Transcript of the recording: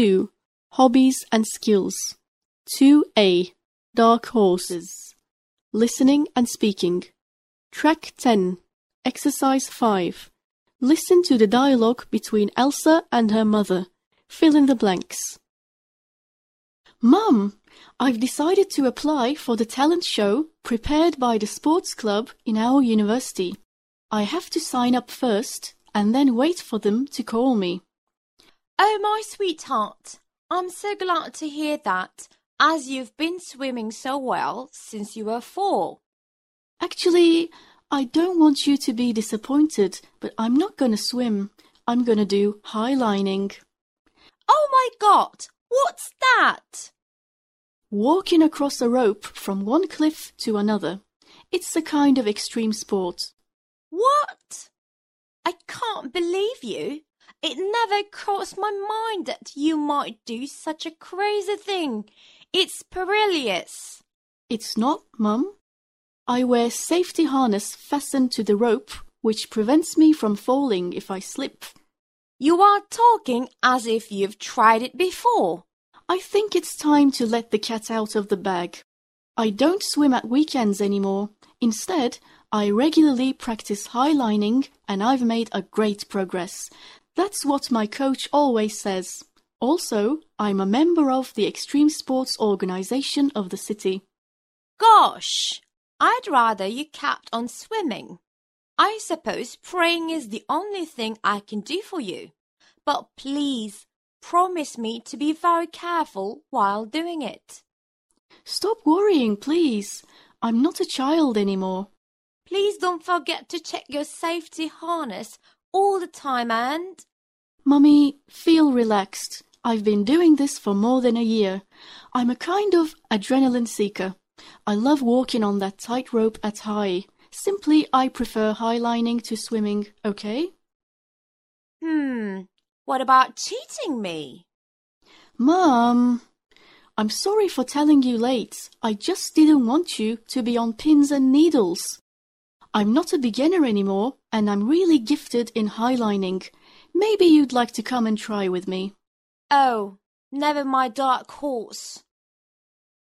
2. Hobbies and skills. 2A. Dark horses. Listening and speaking. Track 10. Exercise 5. Listen to the dialogue between Elsa and her mother. Fill in the blanks. Mum, I've decided to apply for the talent show prepared by the sports club in our university. I have to sign up first and then wait for them to call me. Oh, my sweetheart, I'm so glad to hear that, as you've been swimming so well since you were four. Actually, I don't want you to be disappointed, but I'm not going to swim. I'm going to do highlining. Oh my God, what's that? Walking across a rope from one cliff to another. It's a kind of extreme sport. What? I can't believe you. It never crossed my mind that you might do such a crazy thing. It's perilous. It's not, Mum. I wear safety harness fastened to the rope, which prevents me from falling if I slip. You are talking as if you've tried it before. I think it's time to let the cat out of the bag. I don't swim at weekends anymore. Instead, I regularly practice highlining and I've made a great progress. That's what my coach always says. Also, I'm a member of the extreme sports organization of the city. Gosh, I'd rather you kept on swimming. I suppose praying is the only thing I can do for you. But please promise me to be very careful while doing it. Stop worrying, please. I'm not a child anymore. Please don't forget to check your safety harness all the time and. Mummy, feel relaxed. I've been doing this for more than a year. I'm a kind of adrenaline seeker. I love walking on that tightrope at high. Simply, I prefer highlining to swimming, okay? Hmm, what about cheating me? Mum, I'm sorry for telling you late. I just didn't want you to be on pins and needles. I'm not a beginner anymore, and I'm really gifted in highlining. Maybe you'd like to come and try with me. Oh, never my dark horse.